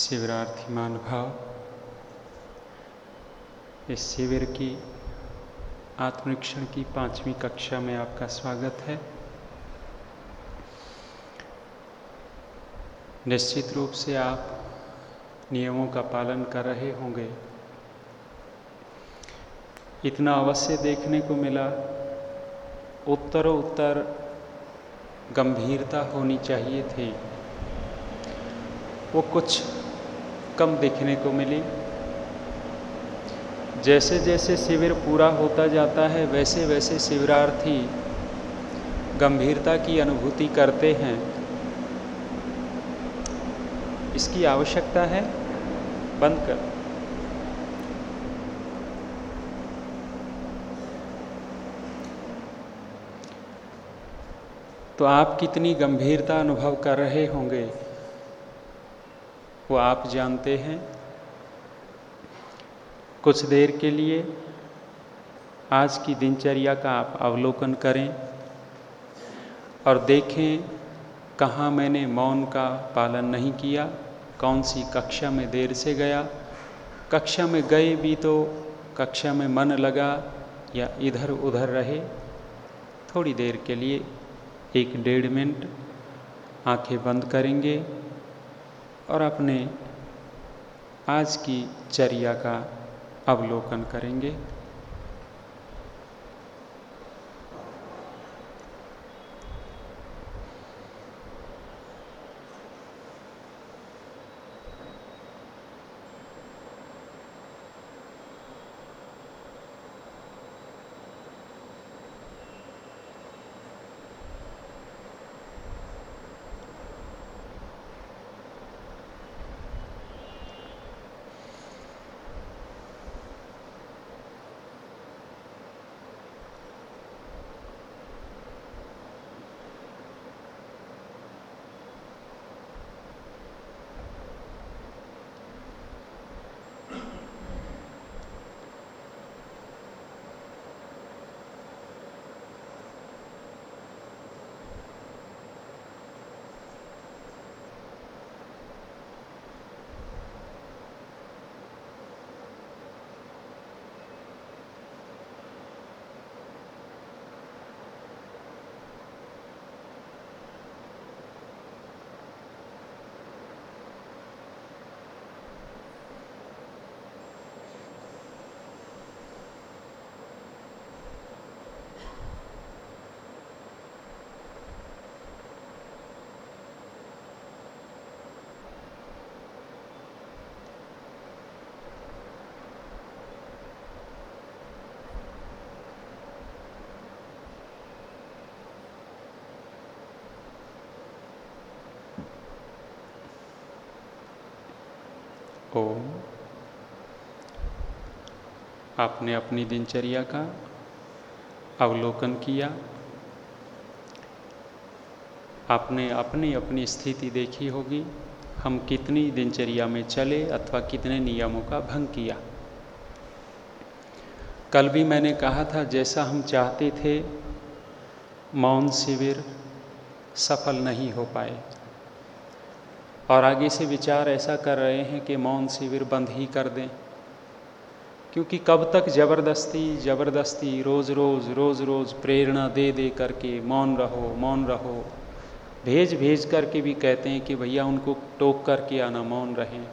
शिविरार्थी मान भाव इस शिविर की आत्मरीक्षण की पांचवी कक्षा में आपका स्वागत है। निश्चित रूप से आप नियमों का पालन कर रहे होंगे। इतना अवश्य देखने को मिला उत्तरों उत्तर गंभीरता होनी चाहिए थी। वो कुछ कम देखने को मिली। जैसे जैसे शिविर पूरा होता जाता है वैसे वैसे शिविरार्थी गंभीरता की अनुभूति करते हैं। इसकी आवश्यकता है, बंद कर। तो आप कितनी गंभीरता अनुभव कर रहे होंगे? वो आप जानते हैं। कुछ देर के लिए आज की दिनचर्या का आप अवलोकन करें और देखें कहाँ मैंने मौन का पालन नहीं किया, कौन सी कक्षा में देर से गया। कक्षा में गए भी तो कक्षा में मन लगा या इधर उधर रहे। थोड़ी देर के लिए एक डेढ़ मिनट आँखें बंद करेंगे। और अपने आज की चर्या का अवलोकन करेंगे। ओम आपने अपनी दिनचर्या का अवलोकन किया। आपने अपनी अपनी स्थिति देखी होगी। हम कितनी दिनचर्या में चले अथवा कितने नियमों का भंग किया। कल भी मैंने कहा था, जैसा हम चाहते थे, मौन शिविर सफल नहीं हो पाए। और आगे से विचार ऐसा कर रहे हैं कि मौन शिविर बंद ही कर दें। क्योंकि कब तक ज़बरदस्ती ज़बरदस्ती, रोज़ रोज़ रोज़ रोज़ प्रेरणा दे दे करके मौन रहो मौन रहो। भेज भेज करके भी कहते हैं कि भैया उनको टोक करके आना, मौन रहें।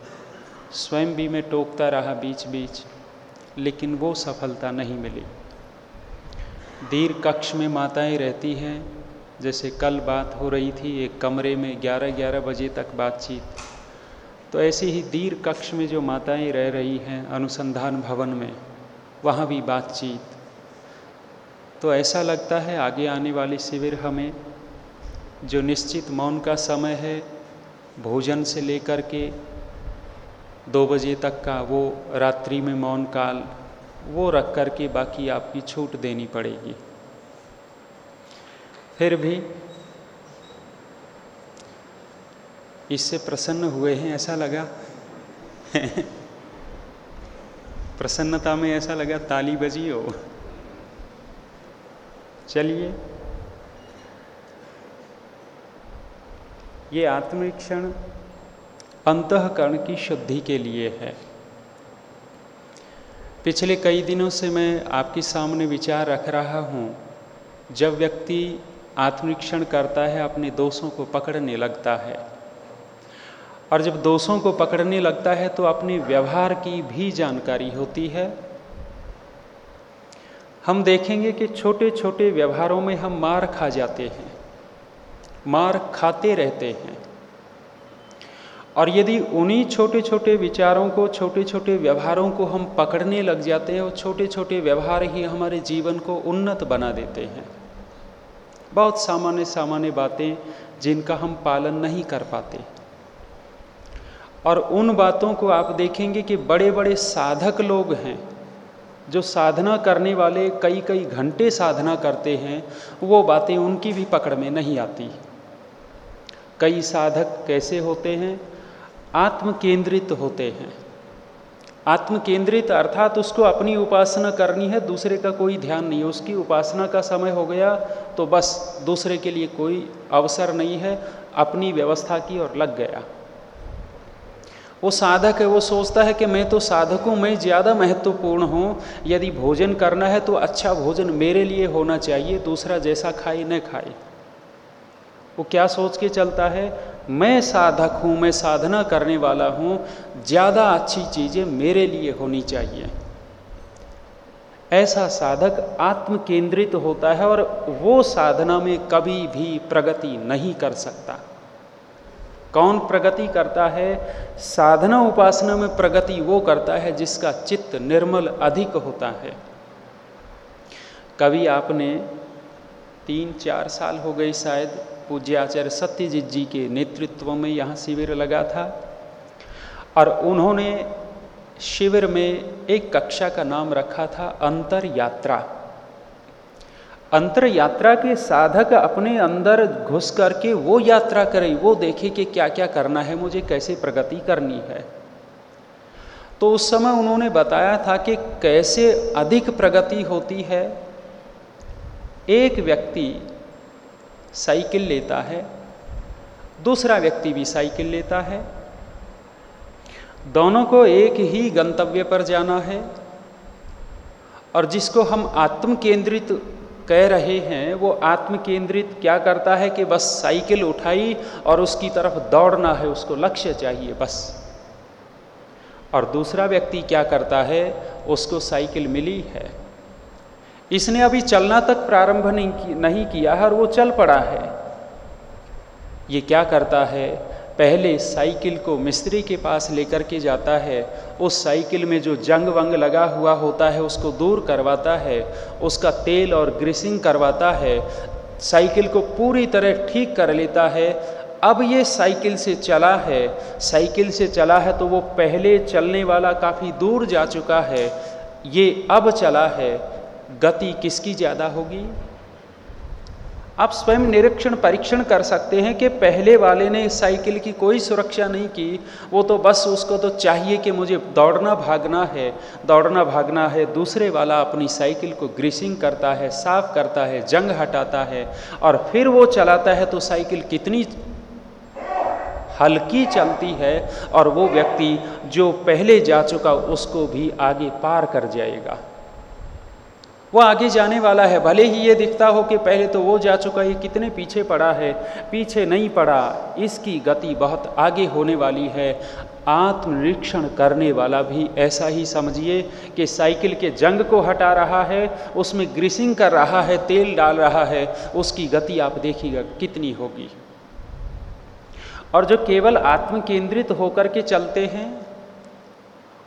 स्वयं भी मैं टोकता रहा बीच बीच, लेकिन वो सफलता नहीं मिली। दीर्घ कक्ष में माताएँ रहती हैं जैसे कल बात हो रही थी, एक कमरे में 11-11 बजे तक बातचीत। तो ऐसे ही दीर्घ कक्ष में जो माताएँ रह रही हैं अनुसंधान भवन में, वहाँ भी बातचीत। तो ऐसा लगता है आगे आने वाले शिविर हमें, जो निश्चित मौन का समय है, भोजन से लेकर के दो बजे तक का वो रात्रि में मौन काल, वो रख कर के बाकी आपकी छूट देनी पड़ेगी। फिर भी इससे प्रसन्न हुए हैं, ऐसा लगा। प्रसन्नता में ऐसा लगा, ताली बजी हो। चलिए। ये आत्मरीक्षण अंतकरण की शुद्धि के लिए है। पिछले कई दिनों से मैं आपके सामने विचार रख रहा हूँ। जब व्यक्ति आत्मरीक्षण करता है, अपने दोषों को पकड़ने लगता है। और जब दोषों को पकड़ने लगता है तो अपने व्यवहार की भी जानकारी होती है। हम देखेंगे कि छोटे छोटे व्यवहारों में हम मार खा जाते हैं, मार खाते रहते हैं। और यदि उन्हीं छोटे छोटे विचारों को छोटे छोटे व्यवहारों को हम पकड़ने लग जाते हैं, और छोटे छोटे व्यवहार ही हमारे जीवन को उन्नत बना देते हैं। बहुत सामान्य सामान्य बातें जिनका हम पालन नहीं कर पाते। और उन बातों को आप देखेंगे कि बड़े बड़े साधक लोग हैं, जो साधना करने वाले कई कई घंटे साधना करते हैं, वो बातें उनकी भी पकड़ में नहीं आती। कई साधक कैसे होते हैं? आत्म केंद्रित होते हैं। आत्म केंद्रित अर्थात उसको अपनी उपासना करनी है, दूसरे का कोई ध्यान नहीं है। उसकी उपासना का समय हो गया तो बस दूसरे के लिए कोई अवसर नहीं है, अपनी व्यवस्था की और लग गया। वो साधक है, वो सोचता है कि मैं तो साधक हूँ, मैं ज़्यादा महत्वपूर्ण हूँ। यदि भोजन करना है तो अच्छा भोजन मेरे लिए होना चाहिए, दूसरा जैसा खाए, न खाए। वो क्या सोच के चलता है? मैं साधक हूँ, मैं साधना करने वाला हूँ, ज़्यादा अच्छी चीज़ें मेरे लिए होनी चाहिए। ऐसा साधक आत्म केंद्रित होता है और वो साधना में कभी भी प्रगति नहीं कर सकता। कौन प्रगति करता है? साधना उपासना में प्रगति वो करता है जिसका चित्त निर्मल अधिक होता है। कभी आपने तीन चार साल हो गए शायद पूज्य आचार्य सत्यजीत जी के नेतृत्व में यहाँ शिविर लगा था और उन्होंने शिविर में एक कक्षा का नाम रखा था अंतर यात्रा अंतर यात्रा के साधक अपने अंदर घुस करके वो यात्रा करें, वो देखे कि क्या क्या करना है, मुझे कैसे प्रगति करनी है। तो उस समय उन्होंने बताया था कि कैसे अधिक प्रगति होती है। एक व्यक्ति साइकिल लेता है। दूसरा व्यक्ति भी साइकिल लेता है। दोनों को एक ही गंतव्य पर जाना है और जिसको हम आत्म केंद्रित कह रहे हैं, वो आत्म केंद्रित क्या करता है कि बस साइकिल उठाई और उसकी तरफ़ दौड़ना है, उसको लक्ष्य चाहिए बस। और दूसरा व्यक्ति क्या करता है, उसको साइकिल मिली है। इसने अभी चलना तक प्रारंभ नहीं, नहीं किया है और वो चल पड़ा है। ये क्या करता है? पहले साइकिल को मिस्त्री के पास लेकर के जाता है। उस साइकिल में जो जंग वंग लगा हुआ होता है उसको दूर करवाता है। उसका तेल और ग्रीसिंग करवाता है। साइकिल को पूरी तरह ठीक कर लेता है। अब ये साइकिल से चला है। साइकिल से चला है तो वो पहले चलने वाला काफ़ी दूर जा चुका है। ये अब चला है। गति किसकी ज़्यादा होगी? आप स्वयं निरीक्षण, परीक्षण कर सकते हैं कि पहले वाले ने साइकिल की कोई सुरक्षा नहीं की। वो तो बस उसको तो चाहिए कि मुझे दौड़ना भागना है, दौड़ना भागना है। दूसरे वाला अपनी साइकिल को ग्रीसिंग करता है, साफ़ करता है, जंग हटाता है और फिर वो चलाता है तो साइकिल कितनी हल्की चलती है और वो व्यक्ति जो पहले जा चुका उसको भी आगे पार कर जाएगा। वो आगे जाने वाला है। भले ही ये दिखता हो कि पहले तो वो जा चुका है, कितने पीछे पड़ा है, पीछे नहीं पड़ा, इसकी गति बहुत आगे होने वाली है। आत्मनिरीक्षण करने वाला भी ऐसा ही समझिए कि साइकिल के जंग को हटा रहा है, उसमें ग्रीसिंग कर रहा है, तेल डाल रहा है, उसकी गति आप देखिएगा कितनी होगी। और जो केवल आत्म केंद्रित होकर के चलते हैं,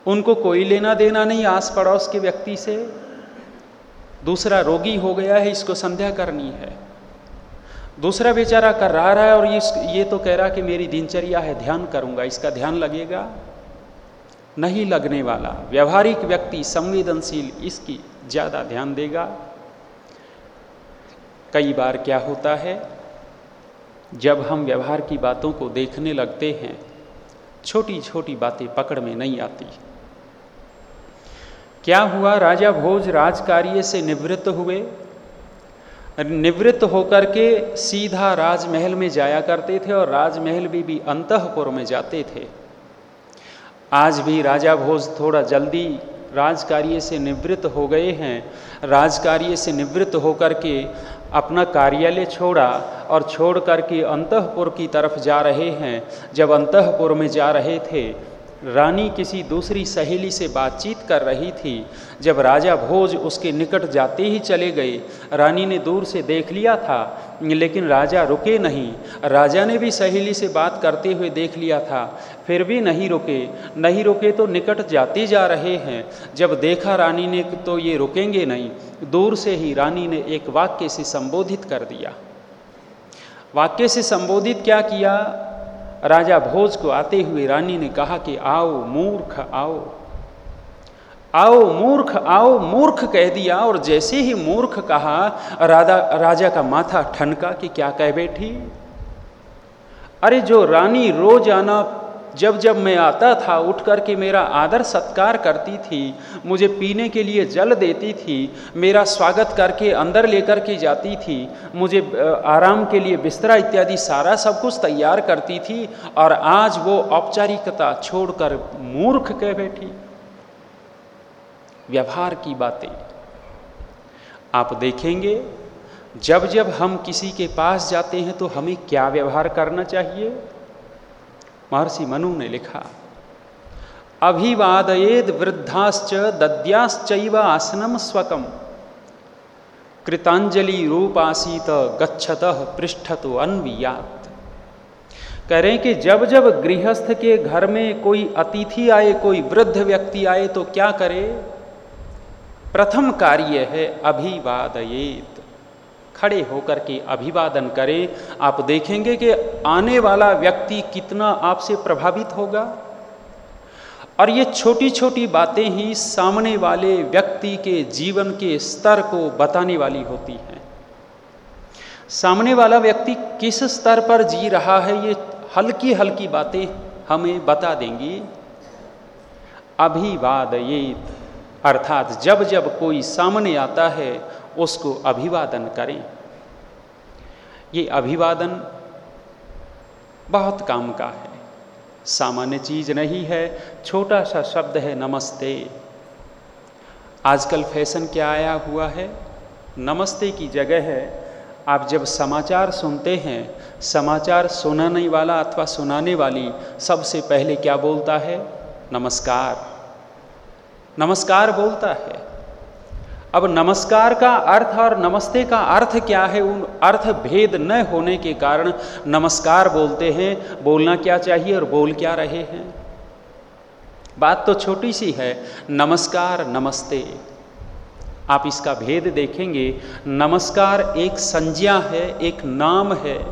उनको कोई लेना देना नहीं आस पड़ोस के व्यक्ति से। दूसरा रोगी हो गया है, इसको संध्या करनी है। दूसरा बेचारा कर रहा है और ये ये तो कह रहा कि मेरी दिनचर्या है, ध्यान करूँगा, इसका ध्यान लगेगा। नहीं लगने वाला, व्यवहारिक व्यक्ति संवेदनशील, इसकी ज़्यादा ध्यान देगा। कई बार क्या होता है, जब हम व्यवहार की बातों को देखने लगते हैं छोटी छोटी बातें पकड़ में नहीं आती। क्या हुआ राजा भोज राजकार्य से निवृत्त हुए? निवृत्त होकर के सीधा राजमहल में जाया करते थे और राजमहल भी भी अंतपुर में जाते थे। आज भी राजा भोज थोड़ा जल्दी राजकार्य से निवृत्त हो गए हैं। राजकार्य से निवृत्त होकर के अपना कार्यालय छोड़ा और छोड़ करके अंतपुर की तरफ़ जा रहे हैं। जब अंतपुर में जा रहे थे रानी किसी दूसरी सहेली से बातचीत कर रही थी। जब राजा भोज उसके निकट जाते ही चले गए, रानी ने दूर से देख लिया था, लेकिन राजा रुके नहीं। राजा ने भी सहेली से बात करते हुए देख लिया था। फिर भी नहीं रुके। नहीं रुके तो निकट जाते जा रहे हैं। जब देखा रानी ने तो ये रुकेंगे नहीं। दूर से ही रानी ने एक वाक्य से संबोधित कर दिया। वाक्य से संबोधित क्या किया? राजा भोज को आते हुए रानी ने कहा कि आओ मूर्ख, आओ। आओ मूर्ख आओ मूर्ख कह दिया और जैसे ही मूर्ख कहा, राधा, राजा का माथा ठनका कि क्या कह बैठी? अरे जो रानी रोज आना जब जब मैं आता था उठ कर के मेरा आदर सत्कार करती थी, मुझे पीने के लिए जल देती थी, मेरा स्वागत करके अंदर लेकर के जाती थी, मुझे आराम के लिए बिस्तरा इत्यादि सारा सब कुछ तैयार करती थी, और आज वो औपचारिकता छोड़कर मूर्ख कह बैठी। व्यवहार की बातें। आप देखेंगे, जब जब हम किसी के पास जाते हैं तो हमें क्या व्यवहार करना चाहिए? महर्षि मनु ने लिखा, अभिवादयेद वृद्धाश्च दद्याश्चैव आसनम स्वकम। कृतांजलि रूपासीत गच्छत पृष्ठत अन्वियात। कह रहे कि जब जब गृहस्थ के घर में कोई अतिथि आए, कोई वृद्ध व्यक्ति आए तो क्या करे? प्रथम कार्य है अभिवादयेत। खड़े होकर के अभिवादन करें। आप देखेंगे कि आने वाला व्यक्ति कितना आपसे प्रभावित होगा। और ये छोटी छोटी बातें ही सामने वाले व्यक्ति के जीवन के स्तर को बताने वाली होती हैं। सामने वाला व्यक्ति किस स्तर पर जी रहा है, ये हल्की हल्की बातें हमें बता देंगी। अभिवाद ये अर्थात जब जब कोई सामने आता है उसको अभिवादन करें। ये अभिवादन बहुत काम का है। सामान्य चीज़ नहीं है, छोटा सा शब्द है नमस्ते। आजकल फ़ैशन क्या आया हुआ है? नमस्ते की जगह है। आप जब समाचार सुनते हैं, समाचार सुनाने वाला अथवा सुनाने वाली सबसे पहले क्या बोलता है? नमस्कार। नमस्कार बोलता है। अब नमस्कार का अर्थ और नमस्ते का अर्थ क्या है? उन अर्थ भेद न होने के कारण नमस्कार बोलते हैं, बोलना क्या चाहिए और बोल क्या रहे हैं? बात तो छोटी सी है, नमस्कार, नमस्ते। आप इसका भेद देखेंगे, नमस्कार एक संज्ञा है, एक नाम है,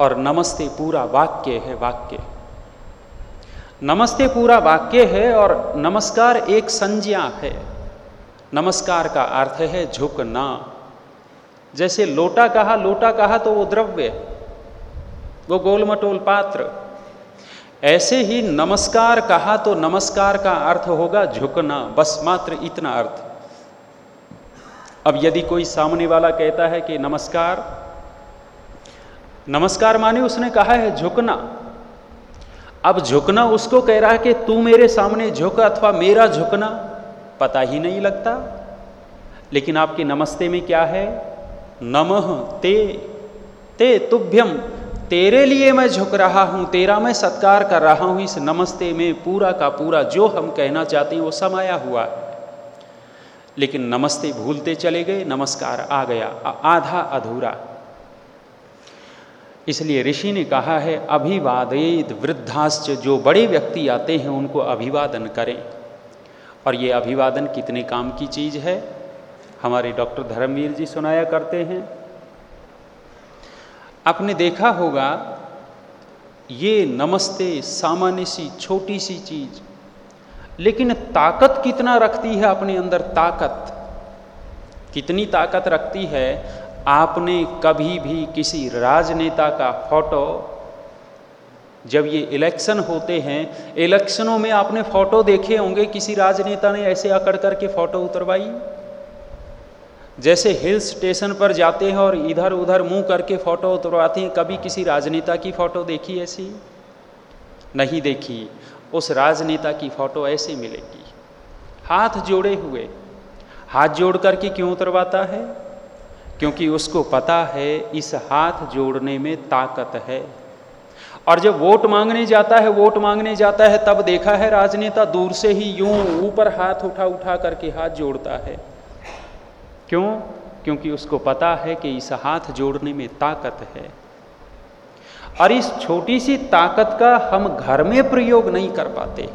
और नमस्ते पूरा वाक्य है, वाक्य। नमस्ते पूरा वाक्य है और नमस्कार एक संज्ञा है। नमस्कार का अर्थ है झुकना। जैसे लोटा कहा लोटा कहा तो वो द्रव्य, वो गोलमटोल पात्र। ऐसे ही नमस्कार कहा तो नमस्कार का अर्थ होगा झुकना, बस मात्र इतना अर्थ। अब यदि कोई सामने वाला कहता है कि नमस्कार नमस्कार माने उसने कहा है झुकना। अब झुकना उसको कह रहा है कि तू मेरे सामने झुक अथवा मेरा झुकना। पता ही नहीं लगता। लेकिन आपके नमस्ते में क्या है? नमः ते ते तुभ्यम, तेरे लिए मैं झुक रहा हूँ, तेरा मैं सत्कार कर रहा हूँ, इस नमस्ते में पूरा का पूरा जो हम कहना चाहते हैं वो समाया हुआ है। लेकिन नमस्ते भूलते चले गए, नमस्कार आ गया आधा अधूरा। इसलिए ऋषि ने कहा है अभिवादित वृद्धाश्च, जो बड़े व्यक्ति आते हैं, उनको अभिवादन करें। और ये अभिवादन कितने काम की चीज़ है? हमारे डॉक्टर धर्मवीर जी सुनाया करते हैं। आपने देखा होगा, ये नमस्ते सामान्य सी, छोटी सी चीज़, लेकिन ताकत कितना रखती है अपने अंदर? ताकत। कितनी ताकत रखती है? आपने कभी भी किसी राजनेता का फ़ोटो जब ये इलेक्शन होते हैं इलेक्शनों में आपने फ़ोटो देखे होंगे, किसी राजनेता ने ऐसे अकड़ करके फ़ोटो उतरवाई? जैसे हिल स्टेशन पर जाते हैं और इधर उधर मुँह करके फ़ोटो उतरवाते हैं, कभी किसी राजनेता की फ़ोटो देखी ऐसी? नहीं देखी। उस राजनेता की फ़ोटो ऐसे मिलेगी। हाथ जोड़े हुए। हाथ जोड़ करके क्यों उतरवाता है? क्योंकि उसको पता है, इस हाथ जोड़ने में ताकत है। और जब वोट मांगने जाता है, वोट मांगने जाता है, तब देखा है राजनेता दूर से ही यूँ ऊपर हाथ उठा उठा करके हाथ जोड़ता है। क्यों? क्योंकि उसको पता है कि इस हाथ जोड़ने में ताकत है। और इस छोटी सी ताकत का हम घर में प्रयोग नहीं कर पाते।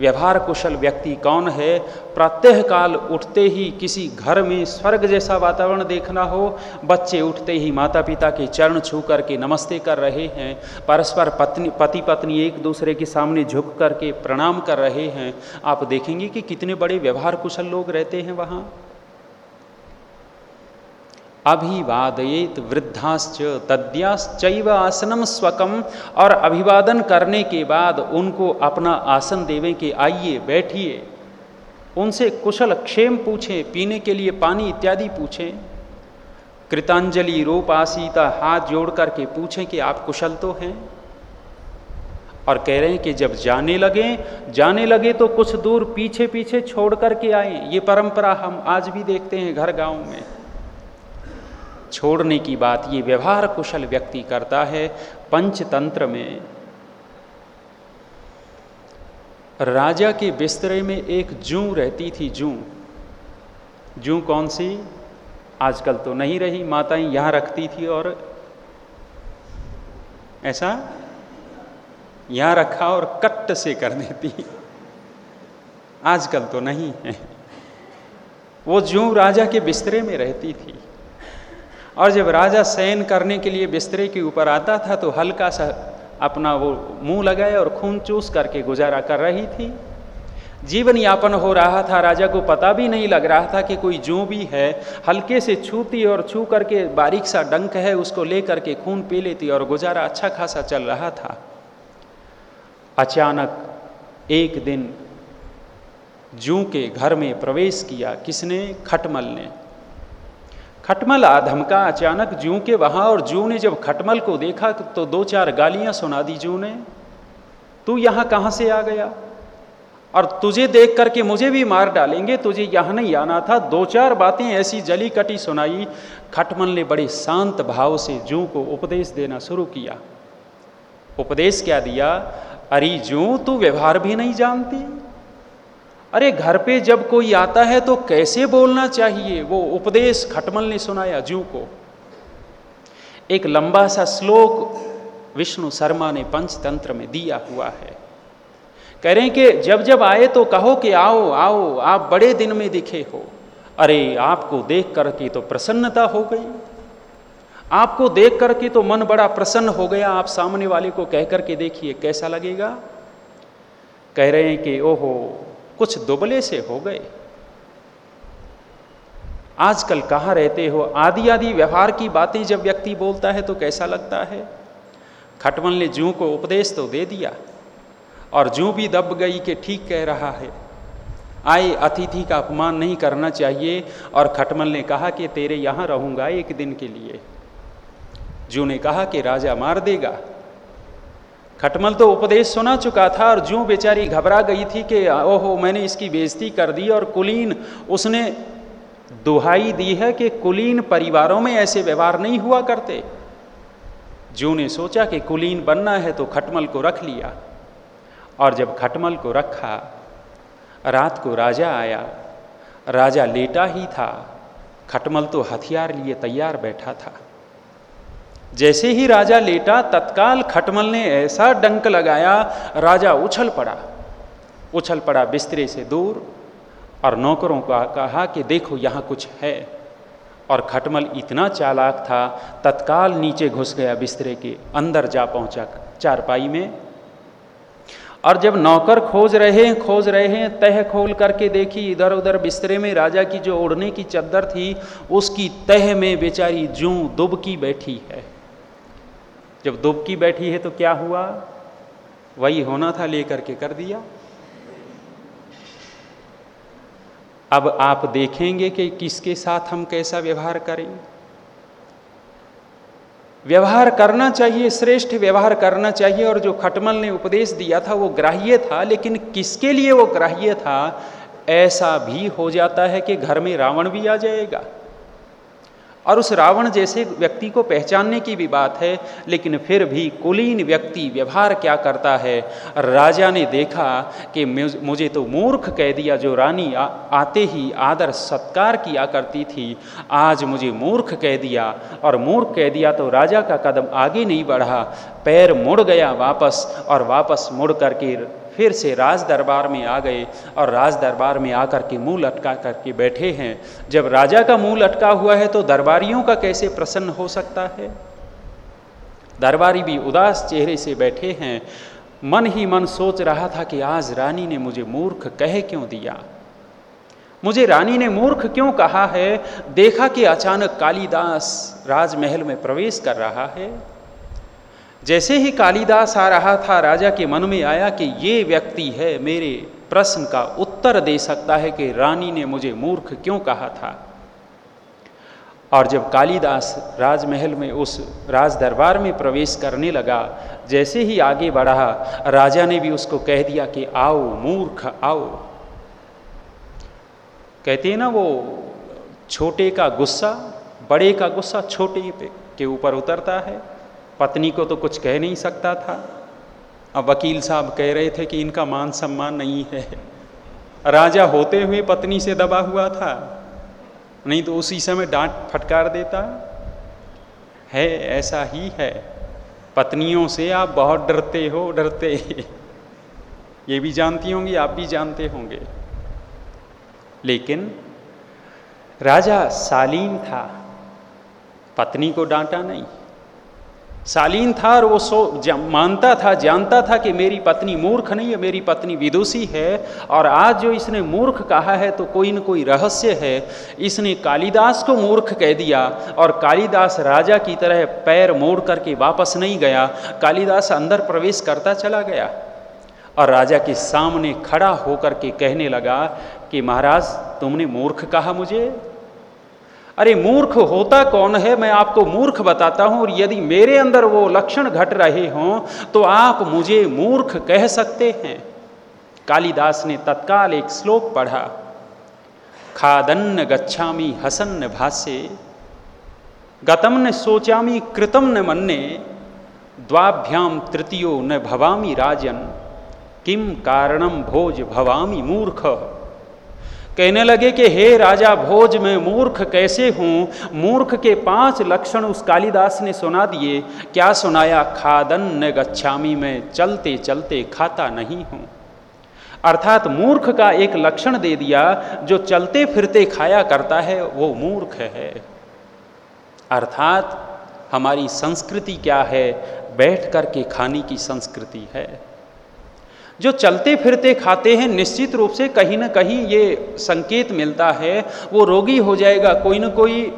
व्यवहार कुशल व्यक्ति कौन है? प्रत्यह काल उठते ही किसी घर में स्वर्ग जैसा वातावरण देखना हो, बच्चे उठते ही माता पिता के चरण छू करके नमस्ते कर रहे हैं, परस्पर पत्नी पति पत्नी एक दूसरे के सामने झुक करके प्रणाम कर रहे हैं। आप देखेंगे कि कितने बड़े व्यवहार कुशल लोग रहते हैं वहाँ। अभिवादयेत वृद्धाश्च तद्याश्चैव आसनम स्वकम। और अभिवादन करने के बाद उनको अपना आसन देवें कि आइए बैठिए। उनसे कुशल क्षेम पूछें, पीने के लिए पानी इत्यादि पूछें। कृतांजलि रूप आसीता हाथ जोड़ करके पूछें कि आप कुशल तो हैं? और कह रहे हैं कि जब जाने लगे जाने लगे तो कुछ दूर पीछे पीछे छोड़ करके आए। ये परंपरा हम आज भी देखते हैं घर गाँव में। छोड़ने की बात ये व्यवहार कुशल व्यक्ति करता है पंचतंत्र में। राजा के बिस्तरे में एक जू रहती थी, जू। जू कौन सी? आजकल तो नहीं रही, माताएँ यहाँ रखती थी और ऐसा? यहाँ रखा और कट्ट से कर देती। आजकल तो नहीं है। वो जू राजा के बिस्तरे में रहती थी। और जब राजा शयन करने के लिए बिस्तरे के ऊपर आता था तो हल्का सा अपना वो मुँह लगाए और खून चूस करके गुजारा कर रही थी। जीवन यापन हो रहा था, राजा को पता भी नहीं लग रहा था कि कोई जो भी है। हल्के से छूती और छू करके बारीक सा डंक है, उसको ले करके खून पी लेती और गुजारा अच्छा खासा चल रहा था। अचानक एक दिन जू के घर में प्रवेश किया, किसने? खटमल ने। खटमल आधम का अचानक जू के वहाँ और जू ने जब खटमल को देखा तो दो चार गालियाँ सुना दी जू ने। तू यहाँ कहाँ से आ गया? और तुझे देख करके मुझे भी मार डालेंगे, तुझे यहाँ नहीं आना था। दो चार बातें ऐसी जली कटी सुनाई। खटमल ने बड़े शांत भाव से जू को उपदेश देना शुरू किया। उपदेश क्या दिया? अरे जू, तू व्यवहार भी नहीं जानती? अरे घर पे जब कोई आता है तो कैसे बोलना चाहिए? वो उपदेश खटमल ने सुनाया जू को। एक लंबा सा श्लोक विष्णु शर्मा ने पंचतंत्र में दिया हुआ है। कह रहे हैं कि जब जब आए तो कहो कि आओ आओ, आप बड़े दिन में दिखे हो। अरे आपको देख करके तो प्रसन्नता हो गई। आपको देख करके तो मन बड़ा प्रसन्न हो गया। आप सामने वाले को कह करके देखिए कैसा लगेगा। कह रहे हैं कि ओहो कुछ दुबले से हो गए। आजकल कहाँ रहते हो? आदि आदि व्यवहार की बातें जब व्यक्ति बोलता है तो कैसा लगता है? खटमल ने जू को उपदेश तो दे दिया और जू भी दब गई कि ठीक कह रहा है। आए, अतिथि का अपमान नहीं करना चाहिए और खटमल ने कहा कि तेरे यहाँ रहूँगा एक दिन के लिए। जू ने कहा कि राजा मार देगा। खटमल तो उपदेश सुना चुका था और जो बेचारी घबरा गई थी कि, ओहो, मैंने इसकी बेइज्जती कर दी और कुलीन उसने दुहाई दी है कि कुलीन परिवारों में ऐसे व्यवहार नहीं हुआ करते। जो ने सोचा कि कुलीन बनना है तो खटमल को रख लिया। और जब खटमल को रखा, रात को राजा आया। राजा लेटा ही था। खटमल तो हथियार लिए तैयार बैठा था। जैसे ही राजा लेटा, तत्काल खटमल ने ऐसा डंक लगाया, राजा उछल पड़ा। उछल पड़ा बिस्तरे से दूर और नौकरों को कहा कि देखो, यहाँ कुछ है। और खटमल इतना चालाक था, तत्काल नीचे घुस गया बिस्तरे के, अंदर जा पहुँचा चारपाई में। और जब नौकर खोज रहे हैं खोज रहे हैं तह खोल करके देखी इधर उधर बिस्तरे में राजा की जो ओढ़ने की चद्दर थी, उसकी तह में बेचारी जू दुबकी बैठी है। जब दुबकी बैठी है तो क्या हुआ? वही होना था, लेकर के कर दिया। अब आप देखेंगे कि किसके साथ हम कैसा व्यवहार करें। व्यवहार करना चाहिए, श्रेष्ठ व्यवहार करना चाहिए, और जो खटमल ने उपदेश दिया था वो ग्राह्य था, लेकिन किसके लिए वो ग्राह्य था? ऐसा भी हो जाता है कि घर में रावण भी आ जाएगा। और उस रावण जैसे व्यक्ति को पहचानने की भी बात है लेकिन फिर भी कुलीन व्यक्ति व्यवहार क्या करता है? राजा ने देखा कि मुझे तो मूर्ख कह दिया जो रानी आ, आते ही आदर सत्कार किया करती थी आज मुझे मूर्ख कह दिया। और मूर्ख कह दिया तो राजा का कदम आगे नहीं बढ़ा पैर मुड़ गया वापस और वापस मुड़ करके फिर से राज दरबार में आ गए और राज दरबार में आकर के मुँह लटका करके बैठे हैं। जब राजा का मुँह लटका हुआ है तो दरबारियों का कैसे प्रसन्न हो सकता है? दरबारी भी उदास चेहरे से बैठे हैं। मन ही मन सोच रहा था कि आज रानी ने मुझे मूर्ख कह क्यों दिया? मुझे रानी ने मूर्ख क्यों कहा है? देखा कि अचानक कालिदास राजमहल में प्रवेश कर रहा है। जैसे ही कालिदास आ रहा था, राजा के मन में आया कि ये व्यक्ति है, मेरे प्रश्न का उत्तर दे सकता है कि रानी ने मुझे मूर्ख क्यों कहा था। और जब कालिदास राजमहल में उस राज दरबार में प्रवेश करने लगा, जैसे ही आगे बढ़ा, राजा ने भी उसको कह दिया कि आओ, मूर्ख, आओ। कहते हैं ना वो, छोटे का गुस्सा, बड़े का गुस्सा छोटे पे, के ऊपर उतरता है। पत्नी को तो कुछ कह नहीं सकता था। अब वकील साहब कह रहे थे कि इनका मान सम्मान नहीं है। राजा होते हुए पत्नी से दबा हुआ था। नहीं तो उसी समय डांट फटकार देता, है, ऐसा ही है। पत्नियों से आप बहुत डरते हो, डरते ये भी जानती होंगी, आप भी जानते होंगे। लेकिन राजा सालीन था, पत्नी को डांटा नहीं। शालीन था और वो सो मानता था, जानता था कि मेरी पत्नी मूर्ख नहीं है, मेरी पत्नी विदुषी है और आज जो इसने मूर्ख कहा है तो कोई न कोई रहस्य है। इसने कालिदास को मूर्ख कह दिया और कालिदास राजा की तरह पैर मोड़ करके वापस नहीं गया। कालिदास अंदर प्रवेश करता चला गया और राजा के सामने खड़ा होकर के कहने लगा कि महाराज, तुमने मूर्ख कहा मुझे। अरे मूर्ख होता कौन है? मैं आपको मूर्ख बताता हूँ, और यदि मेरे अंदर वो लक्षण घट रहे हों तो आप मुझे मूर्ख कह सकते हैं। कालिदास ने तत्काल एक श्लोक पढ़ा। खादन्न गच्छामी हसन्न भाष्य गतम न सोचामी कृतम न मन्ने द्वाभ्याम तृतीयो न भवामी राजन किम कारणम भोज भवामी मूर्ख? कहने लगे कि, हे राजा, भोज में मूर्ख कैसे हूँ? मूर्ख के पाँच लक्षण उस कालिदास ने सुना दिए। क्या सुनाया? खादन न गच्छामी, में चलते चलते खाता नहीं हूँ। अर्थात मूर्ख का एक लक्षण दे दिया, जो चलते फिरते खाया करता है, वो मूर्ख है। अर्थात, हमारी संस्कृति क्या है? बैठ कर के खाने की संस्कृति है। जो चलते फिरते खाते हैं, निश्चित रूप से कहीं ना कहीं ये संकेत मिलता है, वो रोगी हो जाएगा, कोई ना कोई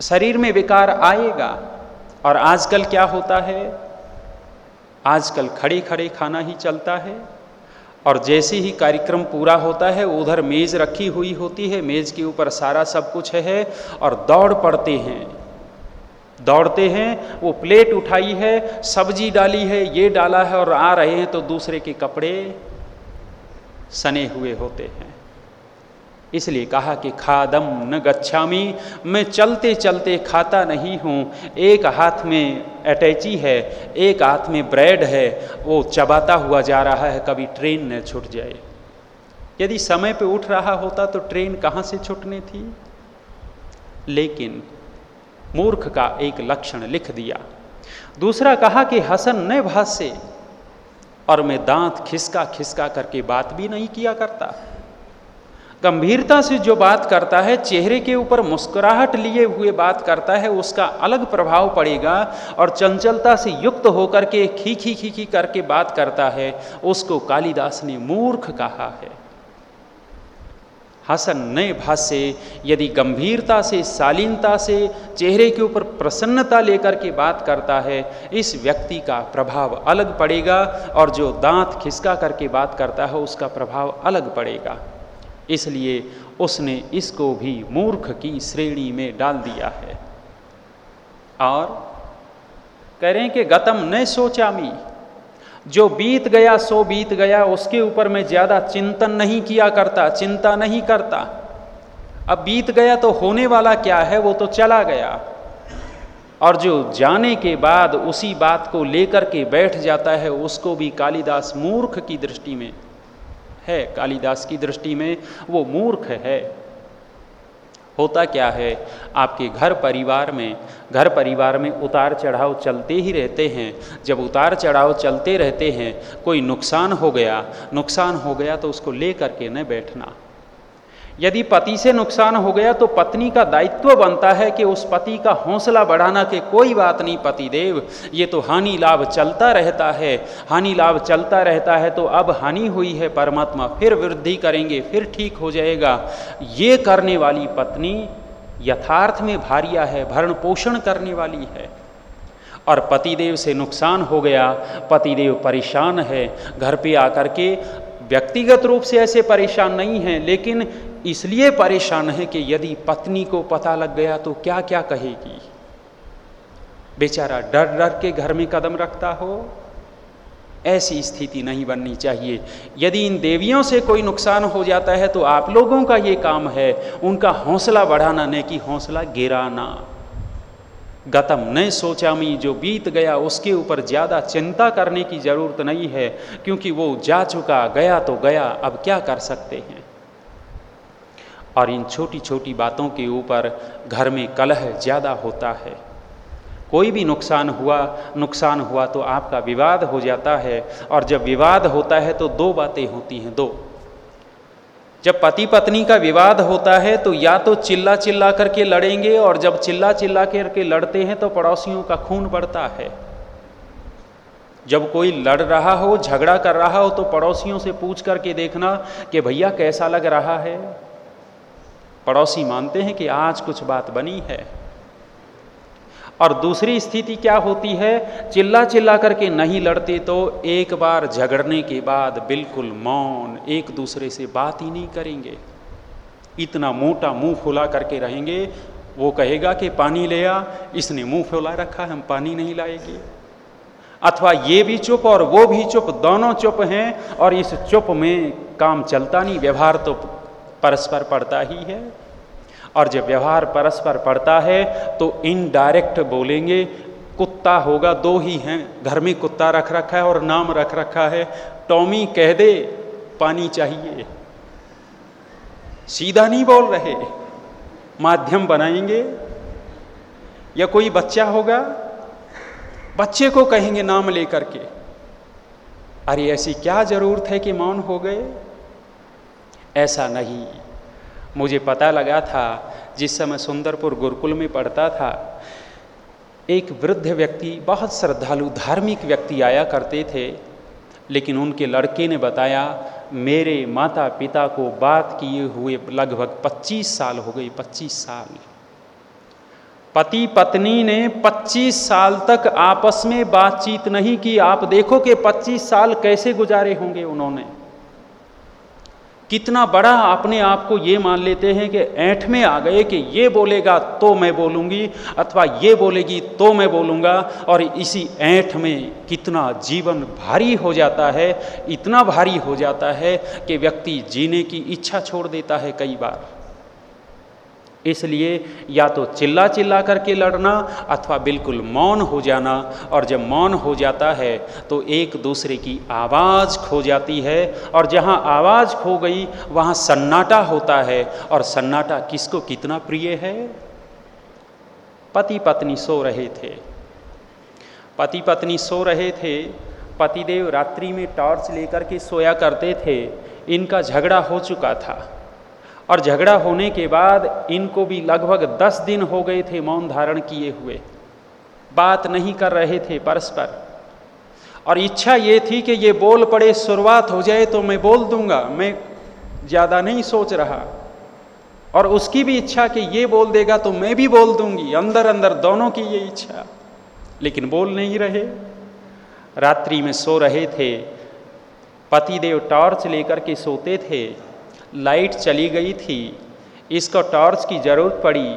शरीर में विकार आएगा। और आजकल क्या होता है? आजकल खड़े खड़े खाना ही चलता है। और जैसे ही कार्यक्रम पूरा होता है, उधर मेज़ रखी हुई होती है, मेज़ के ऊपर सारा सब कुछ है और दौड़ पड़ते हैं। दौड़ते हैं, वो प्लेट उठाई है, सब्ज़ी डाली है, ये डाला है और आ रहे हैं तो दूसरे के कपड़े सने हुए होते हैं। इसलिए कहा कि खादम न गच्छामी, मैं चलते चलते खाता नहीं हूँ, एक हाथ में अटैची है, एक हाथ में ब्रेड है, वो चबाता हुआ जा रहा है, कभी ट्रेन न छूट जाए। यदि समय पे उठ रहा होता तो ट्रेन कहाँ से छूटनी थी? लेकिन मूर्ख का एक लक्षण लिख दिया। दूसरा कहा कि हसन न भाष्य, और मैं दांत खिसका खिसका करके बात भी नहीं किया करता। गंभीरता से जो बात करता है, चेहरे के ऊपर मुस्कुराहट लिए हुए बात करता है, उसका अलग प्रभाव पड़ेगा, और चंचलता से युक्त होकर के खी खी खी खी करके बात करता है, उसको कालिदास ने मूर्ख कहा है। हसन नए भाष्य यदि गंभीरता से, शालीनता से, चेहरे के ऊपर प्रसन्नता लेकर के बात करता है, इस व्यक्ति का प्रभाव अलग पड़ेगा और जो दांत खिसका करके बात करता है, उसका प्रभाव अलग पड़ेगा। इसलिए उसने इसको भी मूर्ख की श्रेणी में डाल दिया है। और कह रहे हैं कि गतम न सोचामी। जो बीत गया, सो बीत गया, उसके ऊपर मैं ज़्यादा चिंतन नहीं किया करता, चिंता नहीं करता। अब बीत गया तो होने वाला क्या है, वो तो चला गया। और जो जाने के बाद उसी बात को लेकर के बैठ जाता है, उसको भी कालिदास मूर्ख की दृष्टि में है। कालिदास की दृष्टि में वो मूर्ख है। होता क्या है? आपके घर परिवार में, घर परिवार में उतार चढ़ाव चलते ही रहते हैं। जब उतार चढ़ाव चलते रहते हैं, कोई नुकसान हो गया, नुकसान हो गया तो उसको ले करके न बैठना। यदि पति से नुकसान हो गया तो पत्नी का दायित्व बनता है कि उस पति का हौसला बढ़ाना कि कोई बात नहीं पति देव, ये तो हानि लाभ चलता रहता है। हानि लाभ चलता रहता है तो अब हानि हुई है, परमात्मा फिर वृद्धि करेंगे, फिर ठीक हो जाएगा। ये करने वाली पत्नी यथार्थ में भारिया है, भरण पोषण करने वाली है। और पतिदेव से नुकसान हो गया पतिदेव परेशान है, घर पे आकर के व्यक्तिगत रूप से ऐसे परेशान नहीं हैं, लेकिन इसलिए परेशान है कि यदि पत्नी को पता लग गया तो क्या क्या कहेगी? बेचारा डर डर के घर में कदम रखता हो, ऐसी स्थिति नहीं बननी चाहिए। यदि इन देवियों से कोई नुकसान हो जाता है तो आप लोगों का ये काम है, उनका हौसला बढ़ाना नहीं कि हौसला गिराना। गतम न सोचा मी, जो बीत गया उसके ऊपर ज़्यादा चिंता करने की ज़रूरत नहीं है, क्योंकि वो जा चुका, गया तो गया, अब क्या कर सकते हैं? और इन छोटी छोटी बातों के ऊपर घर में कलह ज़्यादा होता है। कोई भी नुकसान हुआ नुकसान हुआ तो आपका विवाद हो जाता है, और जब विवाद होता है तो दो बातें होती हैं, दो। जब पति पत्नी का विवाद होता है तो या तो चिल्ला चिल्ला करके लड़ेंगे और जब चिल्ला चिल्ला करके लड़ते हैं तो पड़ोसियों का खून बढ़ता है। जब कोई लड़ रहा हो, झगड़ा कर रहा हो तो पड़ोसियों से पूछ करके देखना कि भैया कैसा लग रहा है। पड़ोसी मानते हैं कि आज कुछ बात बनी है। और दूसरी स्थिति क्या होती है? चिल्ला चिल्ला करके नहीं लड़ते तो एक बार झगड़ने के बाद बिल्कुल मौन, एक दूसरे से बात ही नहीं करेंगे। इतना मोटा मुँह फुला करके रहेंगे, वो कहेगा कि पानी ले आ, इसने मुँह फुला रखा, हम पानी नहीं लाएँगे। अथवा ये भी चुप और वो भी चुप, दोनों चुप हैं और इस चुप में काम चलता नहीं, व्यवहार तो परस्पर पड़ता ही है। और जब व्यवहार परस्पर पड़ता है तो इनडायरेक्ट बोलेंगे, कुत्ता होगा, दो ही हैं। घर में कुत्ता रख रखा है और नाम रख रखा है। टॉमी कह दे, पानी चाहिए। सीधा नहीं बोल रहे। माध्यम बनाएँगे। या कोई बच्चा होगा, बच्चे को कहेंगे नाम लेकर के। अरे, ऐसी क्या ज़रूरत है कि मौन हो गए? ऐसा नहीं। मुझे पता लगा था, जिस समय सुंदरपुर गुरुकुल में पढ़ता था, एक वृद्ध व्यक्ति, बहुत श्रद्धालु, धार्मिक व्यक्ति आया करते थे, लेकिन उनके लड़के ने बताया, मेरे माता पिता को बात किए हुए लगभग 25 साल हो गई 25 साल। पति पत्नी ने 25 साल तक आपस में बातचीत नहीं की। आप देखो कि 25 साल कैसे गुजारे होंगे उन्होंने। कितना बड़ा अपने आप को ये मान लेते हैं कि ऐठ में आ गए कि ये बोलेगा तो मैं बोलूँगी, अथवा ये बोलेगी तो मैं बोलूँगा, और इसी ऐठ में कितना जीवन भारी हो जाता है, इतना भारी हो जाता है कि व्यक्ति जीने की इच्छा छोड़ देता है कई बार। इसलिए या तो चिल्ला चिल्ला करके लड़ना अथवा बिल्कुल मौन हो जाना, और जब मौन हो जाता है तो एक दूसरे की आवाज़ खो जाती है, और जहाँ आवाज़ खो गई, वहाँ सन्नाटा होता है। और सन्नाटा किसको कितना प्रिय है? पति पत्नी सो रहे थे। पति पत्नी सो रहे थे। पतिदेव रात्रि में टॉर्च लेकर के सोया करते थे। इनका झगड़ा हो चुका था। और झगड़ा होने के बाद इनको भी लगभग दस दिन हो गए थे मौन धारण किए हुए। बात नहीं कर रहे थे परस्पर। और इच्छा ये थी कि ये बोल पड़े, शुरुआत हो जाए तो मैं बोल दूँगा। मैं ज़्यादा नहीं सोच रहा। और उसकी भी इच्छा कि ये बोल देगा तो मैं भी बोल दूँगी। अंदर अंदर दोनों की ये इच्छा। लेकिन बोल नहीं रहे। रात्रि में सो रहे थे। पतिदेव टॉर्च लेकर के सोते थे। लाइट चली गई थी। इसको टॉर्च की ज़रूरत पड़ी,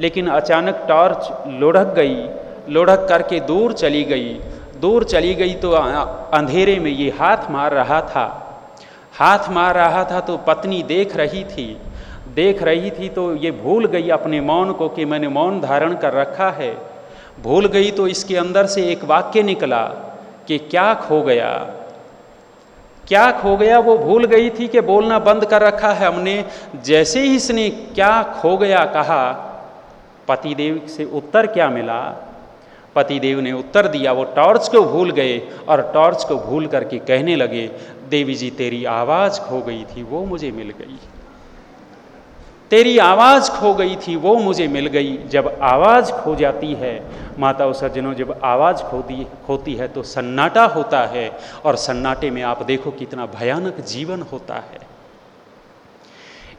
लेकिन अचानक टॉर्च लुढ़क गई, लुढ़क करके दूर चली गई। दूर चली गई तो अंधेरे में ये हाथ मार रहा था। हाथ मार रहा था तो पत्नी देख रही थी। देख रही थी तो ये भूल गई अपने मौन को कि मैंने मौन धारण कर रखा है। भूल गई तो इसके अंदर से एक वाक्य निकला कि क्या खो गया। क्या खो गया? वो भूल गई थी कि बोलना बंद कर रखा है हमने। जैसे ही इसने क्या खो गया कहा, पतिदेव से उत्तर क्या मिला? पतिदेव ने उत्तर दिया, वो टॉर्च को भूल गए और टॉर्च को भूल करके कहने लगे, देवी जी, तेरी आवाज़ खो गई थी, वो मुझे मिल गई। तेरी आवाज़ खो गई थी, वो मुझे मिल गई। जब आवाज़ खो जाती है माता और सज्जनों, जब आवाज़ खोती होती है तो सन्नाटा होता है। और सन्नाटे में आप देखो कितना भयानक जीवन होता है।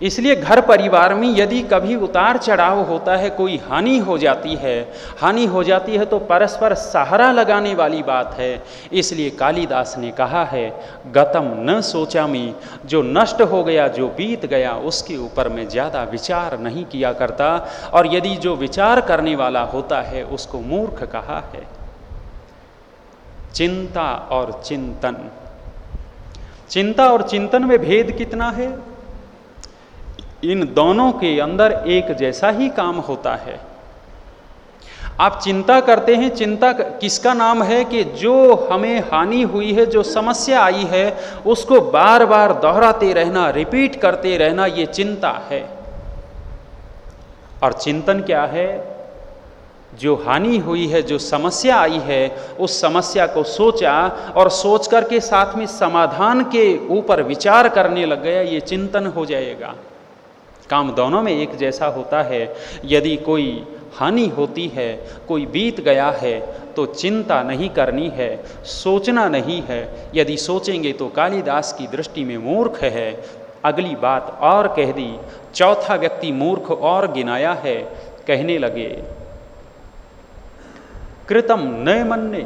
इसलिए घर परिवार में यदि कभी उतार चढ़ाव होता है, कोई हानि हो जाती है, हानि हो जाती है तो परस्पर सहारा लगाने वाली बात है। इसलिए कालिदास ने कहा है, गतम न सोचामी, जो नष्ट हो गया, जो बीत गया, उसके ऊपर मैं ज़्यादा विचार नहीं किया करता, और यदि जो विचार करने वाला होता है, उसको मूर्ख कहा है। चिंता और चिंतन। चिंता और चिंतन में भेद कितना है? इन दोनों के अंदर एक जैसा ही काम होता है। आप चिंता करते हैं, चिंता किसका नाम है कि जो हमें हानि हुई है, जो समस्या आई है, उसको बार बार दोहराते रहना, रिपीट करते रहना, ये चिंता है। और चिंतन क्या है? जो हानि हुई है, जो समस्या आई है, उस समस्या को सोचा और सोच करके साथ में समाधान के ऊपर विचार करने लग गया, ये चिंतन हो जाएगा। काम दोनों में एक जैसा होता है। यदि कोई हानि होती है, कोई बीत गया है तो चिंता नहीं करनी है, सोचना नहीं है। यदि सोचेंगे तो कालिदास की दृष्टि में मूर्ख है। अगली बात और कह दी, चौथा व्यक्ति मूर्ख और गिनाया है। कहने लगे, कृतम नय मन्ने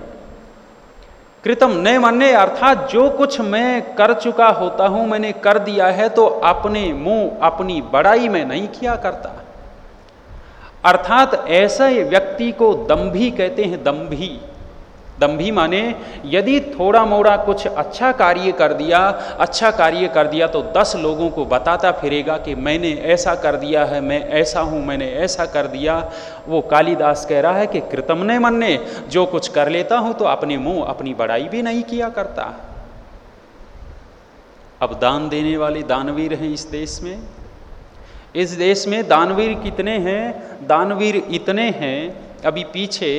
कृतम न मन्ने अर्थात जो कुछ मैं कर चुका होता हूँ, मैंने कर दिया है तो अपने मुँह, अपनी बड़ाई में नहीं किया करता। अर्थात ऐसे व्यक्ति को दम्भी कहते हैं, दम्भी। दम्भी माने, यदि थोड़ा मोड़ा कुछ अच्छा कार्य कर दिया अच्छा कार्य कर दिया तो दस लोगों को बताता फिरेगा कि मैंने ऐसा कर दिया है, मैं ऐसा हूँ, मैंने ऐसा कर दिया। वो कालिदास कह रहा है कि कृतम ने मन ने जो कुछ कर लेता हूँ तो अपने मुँह अपनी बड़ाई भी नहीं किया करता। अब दान देने वाले दानवीर हैं इस देश में। इस देश में दानवीर कितने हैं? दानवीर इतने हैं, अभी पीछे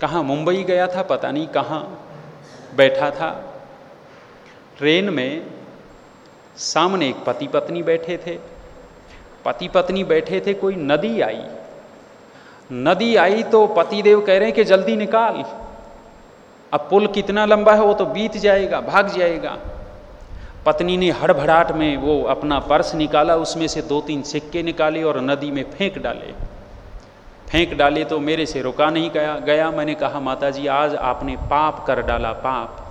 कहाँ मुंबई गया था, पता नहीं कहाँ बैठा था। ट्रेन में सामने एक पति पत्नी बैठे थे। पति पत्नी बैठे थे, कोई नदी आई। नदी आई तो पतिदेव कह रहे हैं कि जल्दी निकाल। अब पुल कितना लंबा है, वो तो बीत जाएगा, भाग जाएगा। पत्नी ने हड़भड़ाहट में वो अपना पर्स निकाला, उसमें से दो तीन सिक्के निकाले और नदी में फेंक डाले। फेंक डाले तो मेरे से रुका नहीं गया गया। मैंने कहा माता जी आज आपने पाप कर डाला, पाप।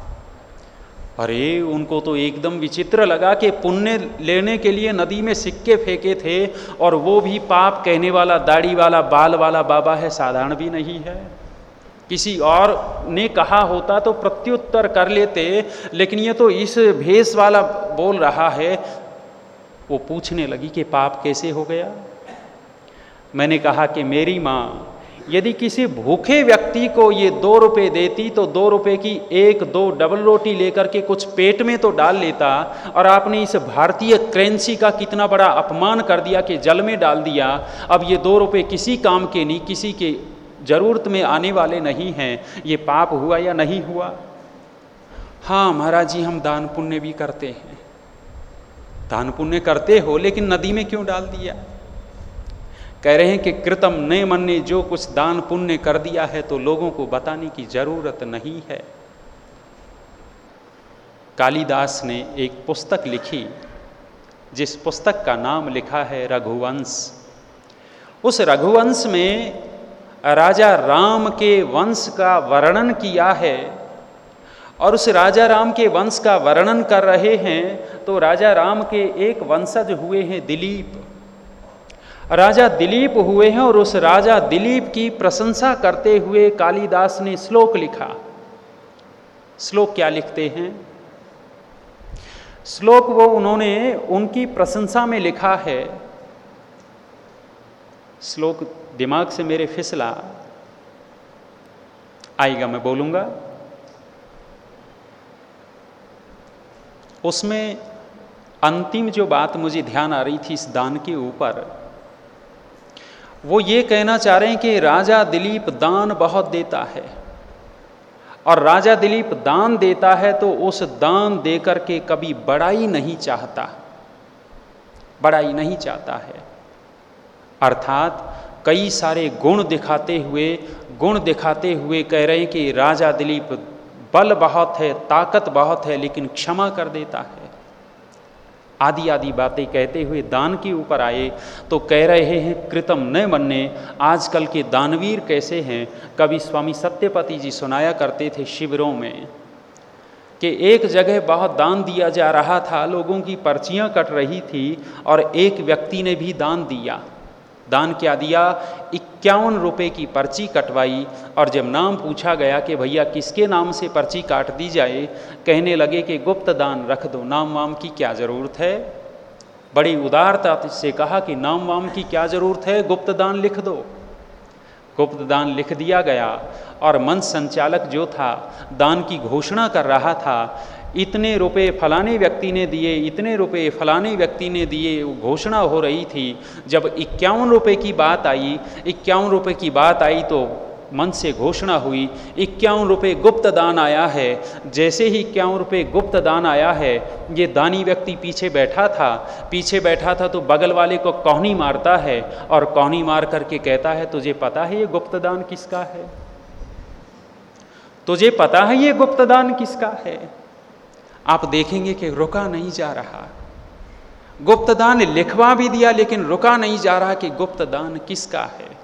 अरे, उनको तो एकदम विचित्र लगा कि पुण्य लेने के लिए नदी में सिक्के फेंके थे और वो भी पाप कहने वाला, दाढ़ी वाला, बाल वाला बाबा है, साधारण भी नहीं है। किसी और ने कहा होता तो प्रत्युत्तर कर लेते, लेकिन ये तो इस भेष वाला बोल रहा है। वो पूछने लगी कि पाप कैसे हो गया? मैंने कहा कि मेरी माँ, यदि किसी भूखे व्यक्ति को ये दो रुपये देती तो दो रुपये की एक, दो डबल रोटी लेकर के कुछ पेट में तो डाल लेता, और आपने इस भारतीय करेंसी का कितना बड़ा अपमान कर दिया कि जल में डाल दिया, अब ये दो रुपये किसी काम के नहीं, किसी के ज़रूरत में आने वाले नहीं हैं। ये पाप हुआ या नहीं हुआ? हाँ महाराज जी, हम दान पुण्य भी करते हैं। दान पुण्य करते हो, लेकिन नदी में क्यों डाल दिया? कह रहे हैं कि कृतम ने मन ने जो कुछ दान पुण्य कर दिया है तो लोगों को बताने की ज़रूरत नहीं है। कालिदास ने एक पुस्तक लिखी, जिस पुस्तक का नाम लिखा है रघुवंश। उस रघुवंश में राजा राम के वंश का वर्णन किया है और उस राजा राम के वंश का वर्णन कर रहे हैं तो राजा राम के एक वंशज हुए हैं दिलीप। राजा दिलीप हुए हैं और उस राजा दिलीप की प्रशंसा करते हुए कालिदास ने श्लोक लिखा। श्लोक क्या लिखते हैं? श्लोक वो उन्होंने उनकी प्रशंसा में लिखा है। श्लोक दिमाग से मेरे फिसला। आएगा, मैं बोलूँगा। उसमें अंतिम जो बात मुझे ध्यान आ रही थी इस दान के ऊपर वो ये कहना चाह रहे हैं कि राजा दिलीप दान बहुत देता है। और राजा दिलीप दान देता है तो उस दान देकर के कभी बड़ाई नहीं चाहता। बड़ाई नहीं चाहता है। अर्थात कई सारे गुण दिखाते हुए, गुण दिखाते हुए कह रहे हैं कि राजा दिलीप बल बहुत है, ताकत बहुत है, लेकिन क्षमा कर देता है। आदि आदि बातें कहते हुए दान के ऊपर आए तो कह रहे हैं, कृतम न बनने आजकल के दानवीर कैसे हैं? कभी स्वामी सत्यपति जी सुनाया करते थे शिविरों में कि एक जगह बहुत दान दिया जा रहा था, लोगों की पर्चियाँ कट रही थी और एक व्यक्ति ने भी दान दिया। दान क्या दिया? इक्यावन रुपये की पर्ची कटवाई और जब नाम पूछा गया कि भैया किसके नाम से पर्ची काट दी जाए, कहने लगे कि गुप्त दान रख दो। नाम वाम की क्या ज़रूरत है? बड़ी उदारता से कहा कि नाम वाम की क्या ज़रूरत है? गुप्त दान लिख दो। गुप्त दान लिख दिया गया और मंच संचालक जो था, दान की घोषणा कर रहा था इतने रुपए फलाने व्यक्ति ने दिए, इतने रुपए फलाने व्यक्ति ने दिए घोषणा हो रही थी। जब इक्यावन रुपये की बात आई, इक्यावन रुपये की बात आई तो मन से घोषणा हुई, इक्यावन रुपये गुप्त दान आया है। जैसे ही इक्यावन रुपये गुप्त दान आया है, ये दानी व्यक्ति पीछे बैठा था। पीछे बैठा था तो बगल वाले को कौहनी मारता है और कौहनी मार करके कहता है, तुझे पता है ये गुप्त दान किसका है? तुझे पता है ये गुप्त दान किसका है? आप देखेंगे कि रुका नहीं जा रहा। गुप्तदान लिखवा भी दिया, लेकिन रुका नहीं जा रहा कि गुप्तदान किसका है।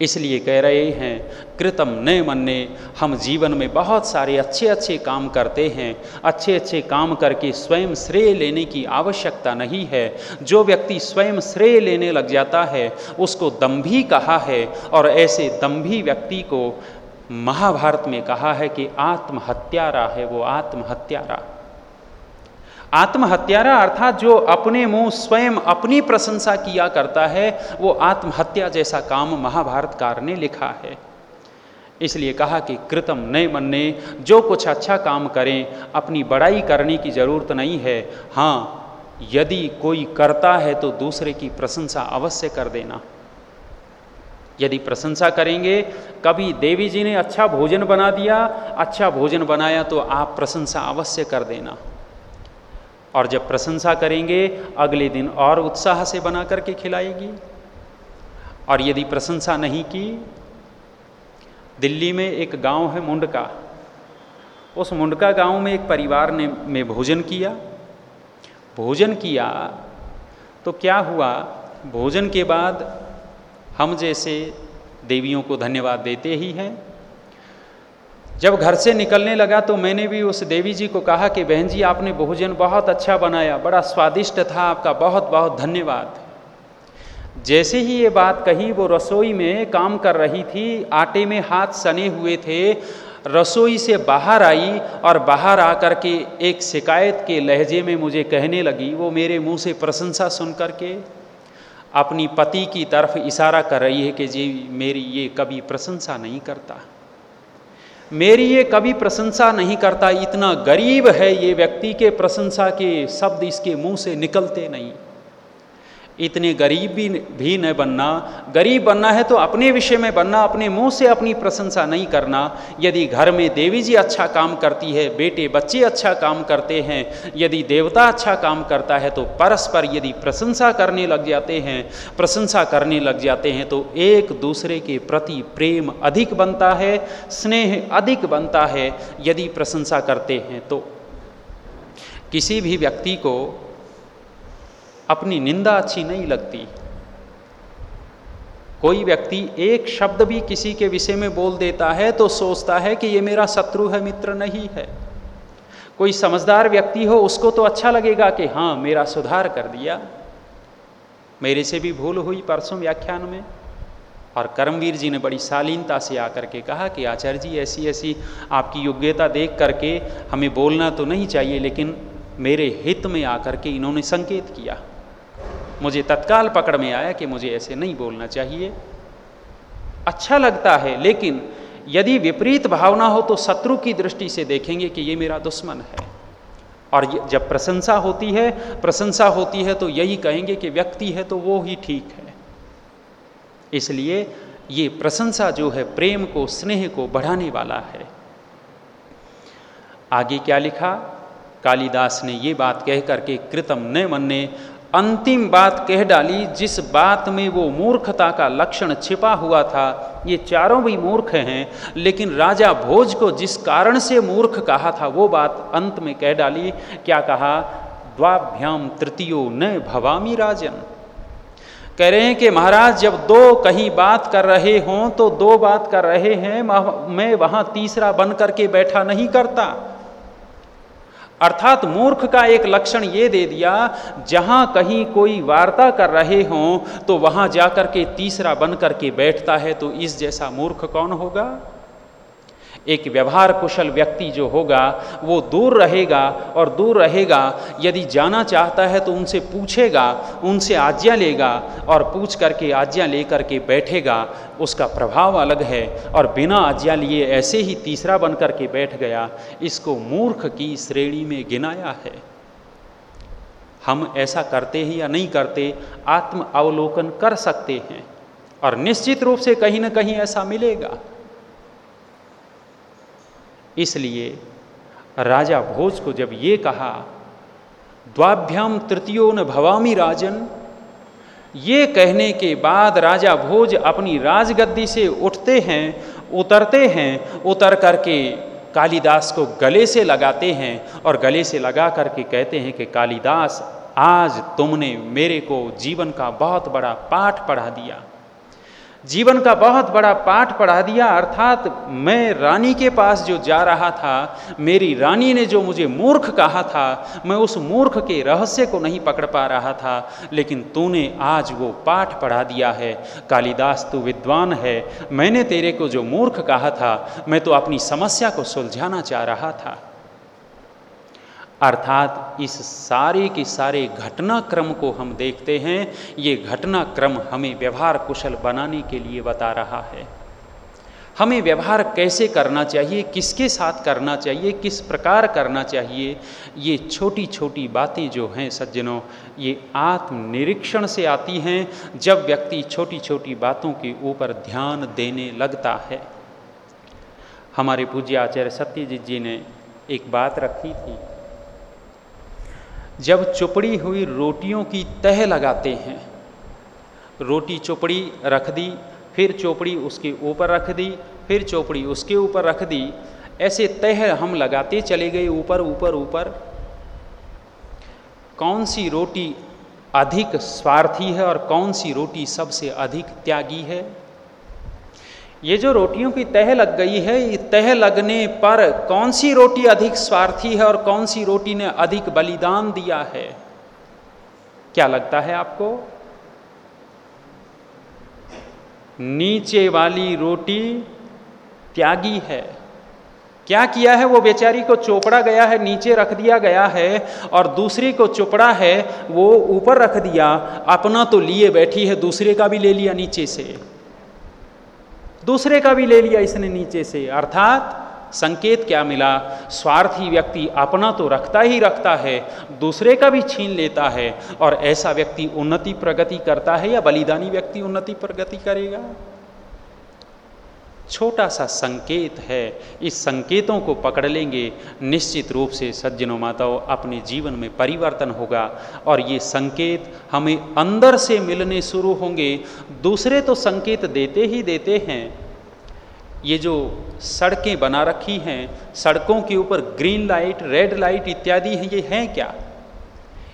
इसलिए कह रहे हैं, कृतम न मन्ने, हम जीवन में बहुत सारे अच्छे अच्छे काम करते हैं। अच्छे अच्छे काम करके स्वयं श्रेय लेने की आवश्यकता नहीं है। जो व्यक्ति स्वयं श्रेय लेने लग जाता है, उसको दम्भी कहा है, और ऐसे दम्भी व्यक्ति को महाभारत में कहा है कि आत्महत्यारा है वो आत्महत्यारा। आत्महत्यारा अर्थात जो अपने मुँह स्वयं अपनी प्रशंसा किया करता है, वो आत्महत्या जैसा काम महाभारतकार ने लिखा है। इसलिए कहा कि कृतम नए मनने, जो कुछ अच्छा काम करें, अपनी बड़ाई करने की ज़रूरत नहीं है। हाँ यदि कोई करता है तो दूसरे की प्रशंसा अवश्य कर देना। यदि प्रशंसा करेंगे, कभी देवी जी ने अच्छा भोजन बना दिया अच्छा भोजन बनाया तो आप प्रशंसा अवश्य कर देना। और जब प्रशंसा करेंगे, अगले दिन और उत्साह से बना करके खिलाएगी। और यदि प्रशंसा नहीं की, दिल्ली में एक गाँव है मुंडका। उस मुंडका गाँव में एक परिवार ने, में भोजन किया। भोजन किया तो क्या हुआ? भोजन के बाद हम जैसे देवियों को धन्यवाद देते ही हैं। जब घर से निकलने लगा तो मैंने भी उस देवी जी को कहा कि बहन जी, आपने भोजन बहुत अच्छा बनाया, बड़ा स्वादिष्ट था आपका, बहुत बहुत धन्यवाद। जैसे ही ये बात कही, वो रसोई में काम कर रही थी, आटे में हाथ सने हुए थे, रसोई से बाहर आई और बाहर आकर के एक शिकायत के लहजे में मुझे कहने लगी, वो मेरे मुँह से प्रशंसा सुन कर के अपनी पति की तरफ़ इशारा कर रही है कि जी, मेरी ये कभी प्रशंसा नहीं करता। मेरी ये कभी प्रशंसा नहीं करता, इतना गरीब है ये व्यक्ति के प्रशंसा के शब्द इसके मुँह से निकलते नहीं। इतने गरीब भी भी न बनना। गरीब बनना है तो अपने विषय में बनना, अपने मुँह से अपनी प्रशंसा नहीं करना। यदि घर में देवी जी अच्छा काम करती है, बेटे, बच्चे अच्छा काम करते हैं, यदि देवता अच्छा काम करता है तो परस्पर यदि प्रशंसा करने लग जाते हैं, प्रशंसा करने लग जाते हैं तो एक दूसरे के प्रति प्रेम अधिक बनता है, स्नेह अधिक बनता है। यदि प्रशंसा करते हैं तो किसी भी व्यक्ति को अपनी निंदा अच्छी नहीं लगती। कोई व्यक्ति एक शब्द भी किसी के विषय में बोल देता है तो सोचता है कि ये मेरा शत्रु है, मित्र नहीं है। कोई समझदार व्यक्ति हो, उसको तो अच्छा लगेगा कि हाँ मेरा सुधार कर दिया। मेरे से भी भूल हुई परसों व्याख्यान में। और कर्मवीर जी ने बड़ी शालीनता से आकर के कहा कि आचार्य जी, ऐसी ऐसी आपकी योग्यता देख करके हमें बोलना तो नहीं चाहिए, लेकिन मेरे हित में आकर के इन्होंने संकेत किया। मुझे तत्काल पकड़ में आया कि मुझे ऐसे नहीं बोलना चाहिए। अच्छा लगता है, लेकिन यदि विपरीत भावना हो तो शत्रु की दृष्टि से देखेंगे कि ये मेरा दुश्मन है। और जब प्रशंसा होती है, प्रशंसा होती है तो यही कहेंगे कि व्यक्ति है तो वो ही ठीक है। इसलिए ये प्रशंसा जो है प्रेम को, स्नेह को बढ़ाने वाला है। आगे क्या लिखा? कालिदास ने ये बात कह करके कृतम न मन ने अंतिम बात कह डाली, जिस बात में वो मूर्खता का लक्षण छिपा हुआ था, ये चारों भी मूर्ख हैं, लेकिन राजा भोज को जिस कारण से मूर्ख कहा था, वो बात अंत में कह डाली, क्या कहा? द्वाभ्याम तृतीयो न भवामी राजन। कह रहे हैं कि महाराज, जब दो कहीं बात कर रहे हों तो दो बात कर रहे हैं मैं वहाँ तीसरा बन करके बैठा नहीं करता। अर्थात मूर्ख का एक लक्षण ये दे दिया, जहाँ कहीं कोई वार्ता कर रहे हों तो वहाँ जाकर के तीसरा बन करके बैठता है तो इस जैसा मूर्ख कौन होगा? एक व्यवहार कुशल व्यक्ति जो होगा, वो दूर रहेगा और दूर रहेगा। यदि जाना चाहता है तो उनसे पूछेगा, उनसे आज्ञा लेगा और पूछ करके आज्ञा लेकर के बैठेगा। उसका प्रभाव अलग है और बिना आज्ञा लिए ऐसे ही तीसरा बन करके बैठ गया। इसको मूर्ख की श्रेणी में गिनाया है। हम ऐसा करते ही या नहीं करते, आत्म अवलोकन कर सकते हैं और निश्चित रूप से कहीं ना कहीं ऐसा मिलेगा। इसलिए राजा भोज को जब ये कहा द्वाभ्याम तृतीयो न भवामी राजन, ये कहने के बाद राजा भोज अपनी राजगद्दी से उठते हैं, उतरते हैं, उतर करके कालिदास को गले से लगाते हैं और गले से लगा करके कहते हैं कि, कालिदास, आज तुमने मेरे को जीवन का बहुत बड़ा पाठ पढ़ा दिया। जीवन का बहुत बड़ा पाठ पढ़ा दिया, अर्थात मैं रानी के पास जो जा रहा था, मेरी रानी ने जो मुझे मूर्ख कहा था, मैं उस मूर्ख के रहस्य को नहीं पकड़ पा रहा था, लेकिन तूने आज वो पाठ पढ़ा दिया है। कालिदास, तू विद्वान है, मैंने तेरे को जो मूर्ख कहा था, मैं तो अपनी समस्या को सुलझाना चाह रहा था। अर्थात इस सारे के सारे घटनाक्रम को हम देखते हैं। ये घटनाक्रम हमें व्यवहार कुशल बनाने के लिए बता रहा है। हमें व्यवहार कैसे करना चाहिए, किसके साथ करना चाहिए, किस प्रकार करना चाहिए, ये छोटी छोटी बातें जो हैं सज्जनों, ये आत्मनिरीक्षण से आती हैं जब व्यक्ति छोटी छोटी बातों के ऊपर ध्यान देने लगता है। हमारे पूज्य आचार्य सत्यजीत जी ने एक बात रखी थी। जब चुपड़ी हुई रोटियों की तह लगाते हैं, रोटी चुपड़ी रख दी, फिर चोपड़ी उसके ऊपर रख दी, फिर चोपड़ी उसके ऊपर रख दी, ऐसे तह हम लगाते चले गए ऊपर ऊपर ऊपर। कौन सी रोटी अधिक स्वार्थी है और कौन सी रोटी सबसे अधिक त्यागी है? ये जो रोटियों की तह लग गई है, ये तह लगने पर कौन सी रोटी अधिक स्वार्थी है और कौन सी रोटी ने अधिक बलिदान दिया है? क्या लगता है आपको? नीचे वाली रोटी त्यागी है। क्या किया है? वो बेचारी को चोपड़ा गया है, नीचे रख दिया गया है और दूसरी को चोपड़ा है, वो ऊपर रख दिया, अपना तो लिए बैठी है, दूसरे का भी ले लिया नीचे से। दूसरे का भी ले लिया इसने नीचे से। अर्थात, संकेत क्या मिला? स्वार्थी व्यक्ति अपना तो रखता ही रखता है, दूसरे का भी छीन लेता है, और ऐसा व्यक्ति उन्नति प्रगति करता है या बलिदानी व्यक्ति उन्नति प्रगति करेगा? छोटा सा संकेत है। इस संकेतों को पकड़ लेंगे। निश्चित रूप से सज्जनों माताओं, अपने जीवन में परिवर्तन होगा और ये संकेत हमें अंदर से मिलने शुरू होंगे। दूसरे तो संकेत देते ही देते हैं। ये जो सड़कें बना रखी हैं, सड़कों के ऊपर ग्रीन लाइट, रेड लाइट इत्यादि हैं, ये हैं क्या?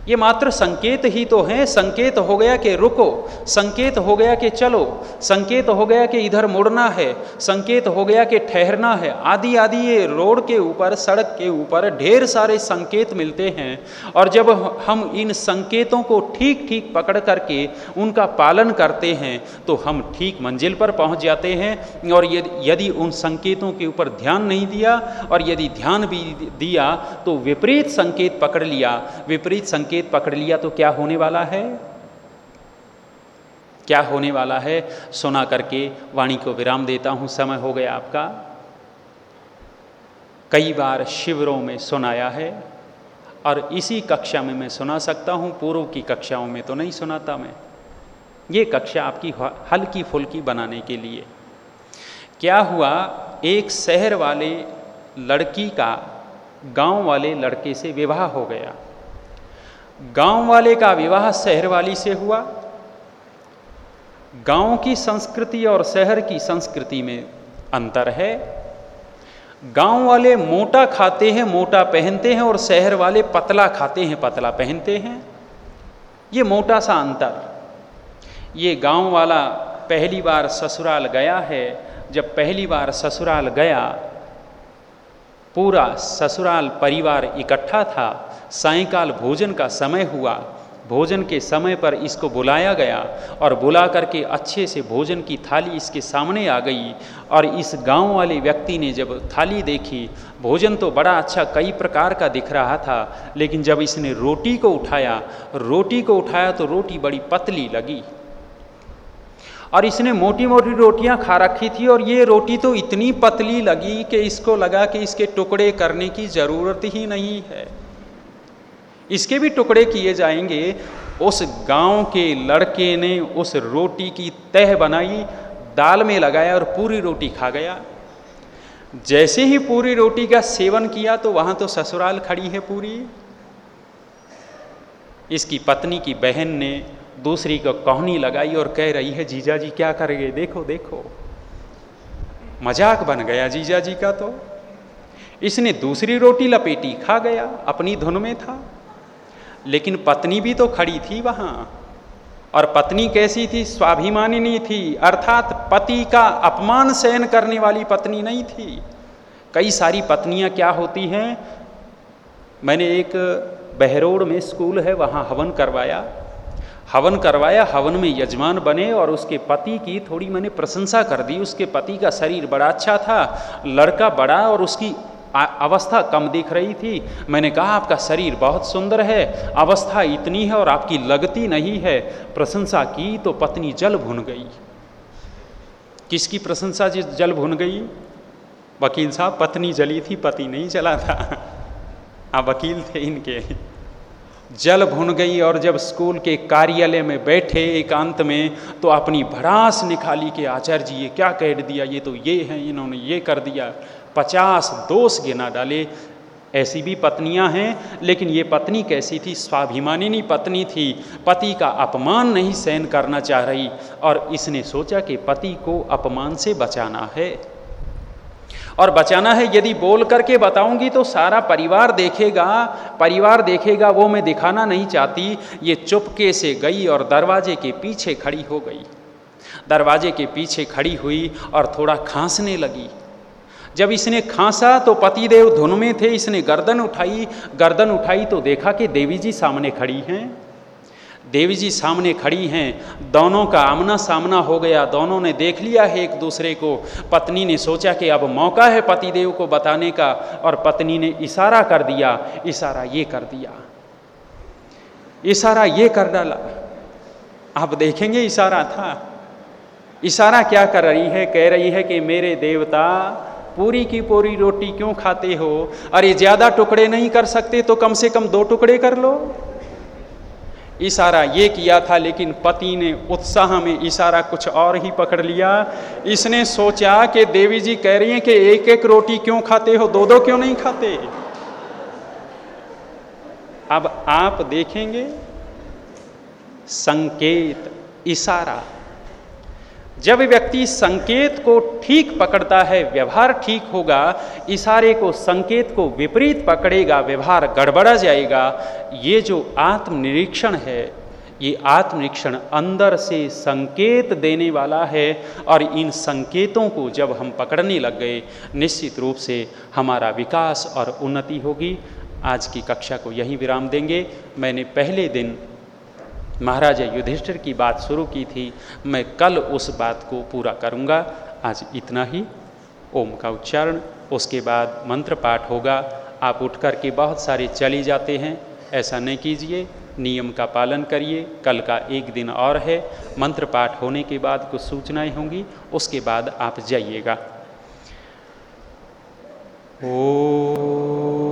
ये मात्र संकेत ही तो हैं। संकेत हो गया कि रुको, संकेत हो गया कि चलो, संकेत हो गया कि इधर मुड़ना है, संकेत हो गया कि ठहरना है। आदि आदि ये रोड के ऊपर, सड़क के ऊपर ढेर सारे संकेत मिलते हैं। और जब हम इन संकेतों को ठीक ठीक पकड़ करके उनका पालन करते हैं तो हम ठीक मंजिल पर पहुँच जाते हैं। और यदि उन संकेतों के ऊपर ध्यान नहीं दिया और यदि ध्यान भी दिया तो विपरीत संकेत पकड़ लिया। विपरीत संकेत संकेत पकड़ लिया तो क्या होने वाला है? क्या होने वाला है? सुना करके वाणी को विराम देता हूँ, समय हो गया आपका। कई बार शिविरों में सुनाया है और इसी कक्षा में मैं सुना सकता हूँ, पूर्व की कक्षाओं में तो नहीं सुनाता मैं। ये कक्षा आपकी हल्की फुल्की बनाने के लिए। क्या हुआ, एक शहर वाले लड़की का गाँव वाले लड़के से विवाह हो गया। गाँव वाले का विवाह शहर वाली से हुआ। गाँव की संस्कृति और शहर की संस्कृति में अंतर है। गाँव वाले मोटा खाते हैं, मोटा पहनते हैं और शहर वाले पतला खाते हैं, पतला पहनते हैं। ये मोटा सा अंतर। ये गाँव वाला पहली बार ससुराल गया है। जब पहली बार ससुराल गया पूरा ससुराल परिवार इकट्ठा था, सायकाल भोजन का समय हुआ। भोजन के समय पर इसको बुलाया गया और बुला करके अच्छे से भोजन की थाली इसके सामने आ गई और इस गाँव वाले व्यक्ति ने जब थाली देखी, भोजन तो बड़ा अच्छा कई प्रकार का दिख रहा था, लेकिन जब इसने रोटी को उठाया, रोटी को उठाया तो रोटी बड़ी पतली लगी। और इसने मोटी मोटी रोटियाँ खा रखी थी और ये रोटी तो इतनी पतली लगी कि इसको लगा कि इसके टुकड़े करने की ज़रूरत ही नहीं है। इसके भी टुकड़े किए जाएँगे। उस गाँव के लड़के ने उस रोटी की तह बनाई, दाल में लगाया और पूरी रोटी खा गया। जैसे ही पूरी रोटी का सेवन किया तो वहाँ तो ससुराल खड़ी है पूरी। इसकी पत्नी की बहन ने दूसरी को कहानी लगाई और कह रही है, जीजा जी क्या करेंगे? देखो देखो। मज़ाक बन गया जीजा जी का तो। इसने दूसरी रोटी लपेटी, खा गया, अपनी धुन में था। लेकिन पत्नी भी तो खड़ी थी वहाँ। और पत्नी कैसी थी? स्वाभिमानी थी। अर्थात पति का अपमान सहन करने वाली पत्नी नहीं थी। कई सारी पत्नियाँ क्या होती हैं? मैंने एक बहरोड में स्कूल है, वहाँ हवन करवाया। हवन करवाया, हवन में यजमान बने और उसके पति की थोड़ी मैंने प्रशंसा कर दी। उसके पति का शरीर बड़ा अच्छा था, लड़का बड़ा और उसकी अवस्था कम दिख रही थी। मैंने कहा, आपका शरीर बहुत सुंदर है, अवस्था इतनी है और आपकी लगती नहीं है। प्रशंसा की तो पत्नी जल भुन गई। किसकी प्रशंसा जी, जल भुन गई? वकील साहब, पत्नी जली थी, पति नहीं जला था। हाँ वकील थे इनके। जल भुन गई और जब स्कूल के कार्यालय में बैठे एकांत में तो अपनी भड़ास निकाली के आचार्य जी, ये क्या कह दिया? ये तो ये हैं, इन्होंने ये कर दिया। पचास दोष गिना डाले। ऐसी भी पत्नियाँ हैं, लेकिन ये पत्नी कैसी थी? स्वाभिमानिनी पत्नी थी। पति का अपमान नहीं सहन करना चाह रही। और इसने सोचा कि पति को अपमान से बचाना है। और बचाना है, यदि बोल करके बताऊँगी तो सारा परिवार देखेगा परिवार देखेगा, वो मैं दिखाना नहीं चाहती। ये चुपके से गई और दरवाजे के पीछे खड़ी हो गई। दरवाजे के पीछे खड़ी हुई और थोड़ा खांसने लगी। जब इसने खांसा तो पतिदेव धुन में थे, इसने गर्दन उठाई। गर्दन उठाई तो देखा कि देवी जी सामने खड़ी हैं। देवी जी सामने खड़ी हैं। दोनों का आमना सामना हो गया। दोनों ने देख लिया है एक दूसरे को। पत्नी ने सोचा कि अब मौका है पतिदेव को बताने का और पत्नी ने इशारा कर दिया। इशारा ये कर दिया। इशारा ये कर डाला। आप देखेंगे इशारा था। इशारा क्या कर रही है? कह रही है कि मेरे देवता, पूरी की पूरी रोटी क्यों खाते हो? अरे ज़्यादा टुकड़े नहीं कर सकते तो कम से कम दो टुकड़े कर लो। इशारा ये किया था, लेकिन पति ने उत्साह में इशारा कुछ और ही पकड़ लिया। इसने सोचा कि देवी जी कह रही हैं कि एक एक रोटी क्यों खाते हो? दो दो क्यों नहीं खाते? अब आप देखेंगे संकेत, इशारा। जब व्यक्ति संकेत को ठीक पकड़ता है, व्यवहार ठीक होगा, इशारे को संकेत को विपरीत पकड़ेगा, व्यवहार गड़बड़ा जाएगा, ये जो आत्मनिरीक्षण है, ये आत्मनिरीक्षण अंदर से संकेत देने वाला है और इन संकेतों को जब हम पकड़ने लग गए, निश्चित रूप से हमारा विकास और उन्नति होगी। आज की कक्षा को यहीं विराम देंगे। मैंने पहले दिन महाराजा युधिष्ठिर की बात शुरू की थी। मैं कल उस बात को पूरा करूँगा। आज इतना ही। ओम का उच्चारण। उसके बाद मंत्र पाठ होगा। आप उठ कर के बहुत सारे चले जाते हैं। ऐसा नहीं कीजिए। नियम का पालन करिए। कल का एक दिन और है। मंत्र पाठ होने के बाद कुछ सूचनाएँ होंगी। उसके बाद आप जाइएगा। ओ